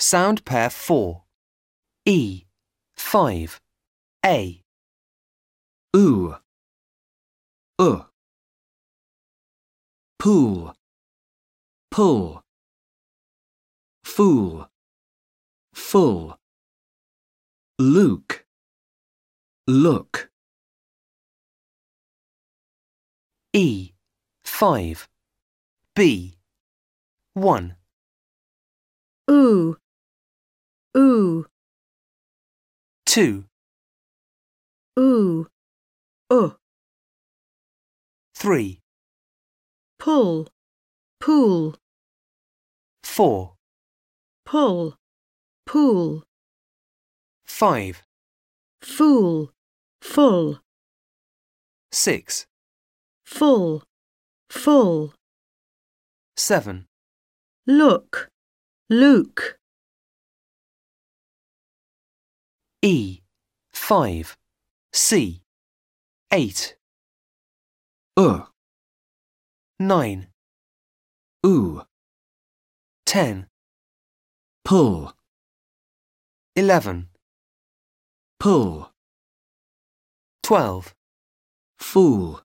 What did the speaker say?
Sound pair 4. E. 5. A. oo, uh, pool, pull, fool, full, Luke, look, E. 5. B. 1. ooh, ooh, 2. ooh, uh, 3. pull, pool, 4. pull, pool, 5. fool, full, 6. full, full, 7. look, Luke, E. 5. C. 8. U. 9. oo, 10. pull, 11. pull, 12. fool.